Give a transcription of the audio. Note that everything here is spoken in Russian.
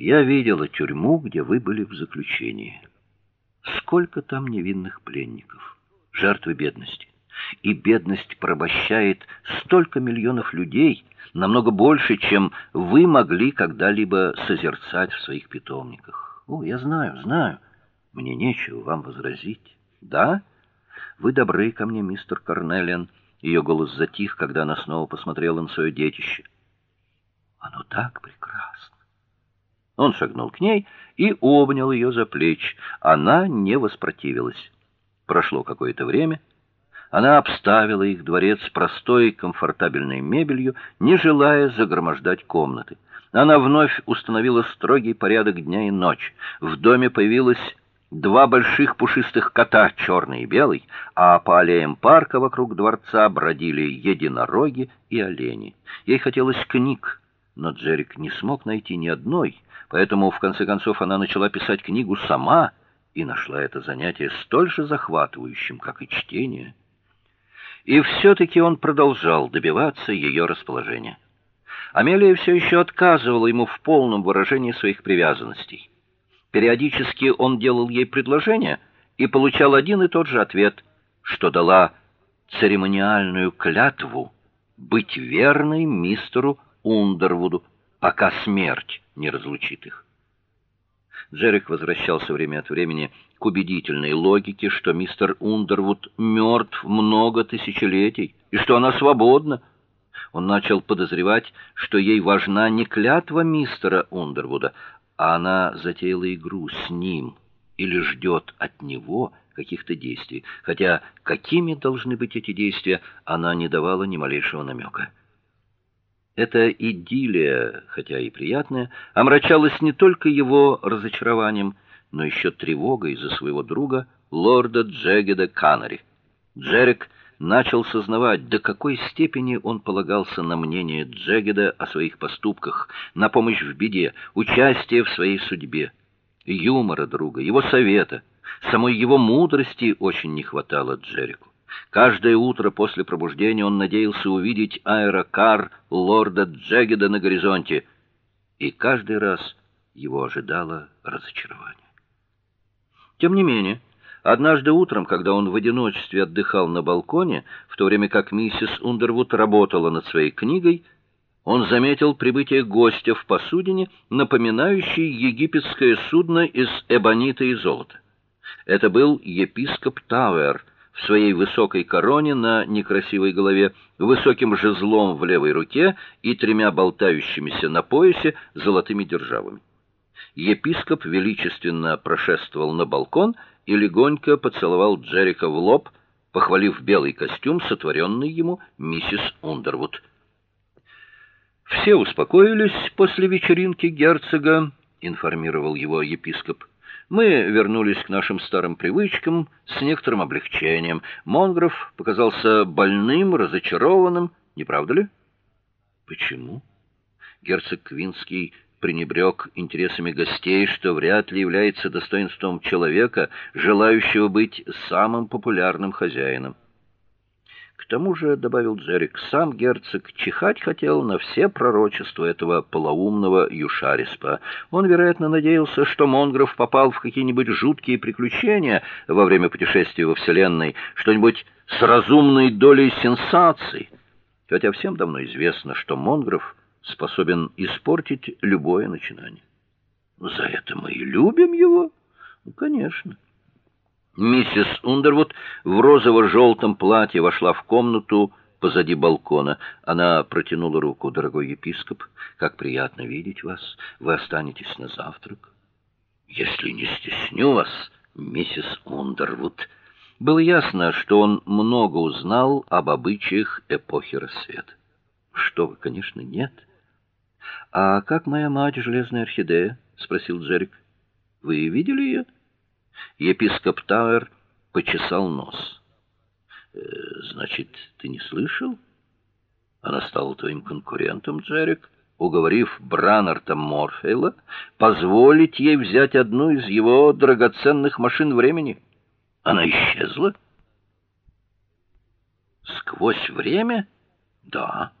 Я видела тюрьму, где вы были в заключении. Сколько там невинных пленников, жертвы бедности. И бедность порабощает столько миллионов людей, намного больше, чем вы могли когда-либо созерцать в своих питомниках. О, я знаю, знаю. Мне нечего вам возразить. Да? Вы добры ко мне, мистер Карнелиан. Ее голос затих, когда она снова посмотрела на свое детище. Оно так прекрасно. Он шагнул к ней и обнял ее за плечи. Она не воспротивилась. Прошло какое-то время. Она обставила их дворец простой комфортабельной мебелью, не желая загромождать комнаты. Она вновь установила строгий порядок дня и ночи. В доме появилась два больших пушистых кота, черный и белый, а по аллеям парка вокруг дворца бродили единороги и олени. Ей хотелось книг, но Джерик не смог найти ни одной, поэтому в конце концов она начала писать книгу сама и нашла это занятие столь же захватывающим, как и чтение. И все таки он продолжал добиваться ее расположения. Амелия все еще отказывала ему в полном выражении своих привязанностей. Периодически он делал ей предложение и получал один и тот же ответ, что дала церемониальную клятву быть верной мистеру Ундервуду, пока смерть не разлучит их. Джерик возвращался время от времени к убедительной логике, что мистер Ундервуд мертв много тысячелетий и что она свободна. Он начал подозревать, что ей важна не клятва мистера Ундервуда, а она затеяла игру с ним или ждет от него каких-то действий, хотя какими должны быть эти действия, она не давала ни малейшего намека. Эта идиллия, хотя и приятная, омрачалась не только его разочарованием, но еще тревогой за своего друга, лорда Джегеда Канари. Джерик начал сознавать, до какой степени он полагался на мнение Джегеда о своих поступках, на помощь в беде, участие в своей судьбе, юмора друга, его совета, самой его мудрости очень не хватало Джерику. Каждое утро после пробуждения он надеялся увидеть аэрокар лорда Джегеда на горизонте, и каждый раз его ожидало разочарование. Тем не менее, однажды утром, когда он в одиночестве отдыхал на балконе, в то время как миссис Ундервуд работала над своей книгой, он заметил прибытие гостя в посудине, напоминающей египетское судно из эбонита и золота. Это был епископ Тауэр, в своей высокой короне на некрасивой голове, высоким жезлом в левой руке и тремя болтающимися на поясе золотыми державами. Епископ величественно прошествовал на балкон и легонько поцеловал Джерика в лоб, похвалив белый костюм, сотворенный ему миссис Ундервуд. Все успокоились после вечеринки герцога, информировал его епископ. Мы вернулись к нашим старым привычкам с некоторым облегчением. Монгров показался больным, разочарованным, не правда ли? Почему? Герцог Квинский пренебрег интересами гостей, что вряд ли является достоинством человека, желающего быть самым популярным хозяином. К тому же, добавил Джерик, сам герцог чихать хотел на все пророчества этого полоумного Юшариспа. Он, вероятно, надеялся, что Монгров попал в какие-нибудь жуткие приключения во время путешествия во вселенной, что-нибудь с разумной долей сенсаций. Хотя всем давно известно, что Монгров способен испортить любое начинание. За это мы и любим его. Ну, конечно. Миссис Ундервуд в розово желтом платье вошла в комнату позади балкона. Она протянула руку: "Дорогой епископ, как приятно видеть вас. Вы останетесь на завтрак?" "Если не стесню вас, миссис Ундервуд." Было ясно, что он много узнал об обычаях эпохи рассвета. Что вы, конечно, нет. А как моя мать, железная орхидея? спросил Джерик. Вы видели ее? Епископ Тауэр почесал нос. «Э, значит, ты не слышал? Она стала твоим конкурентом, Джерик, уговорив Бранарта Морфейла позволить ей взять одну из его драгоценных машин времени. Она исчезла. Сквозь время? Да.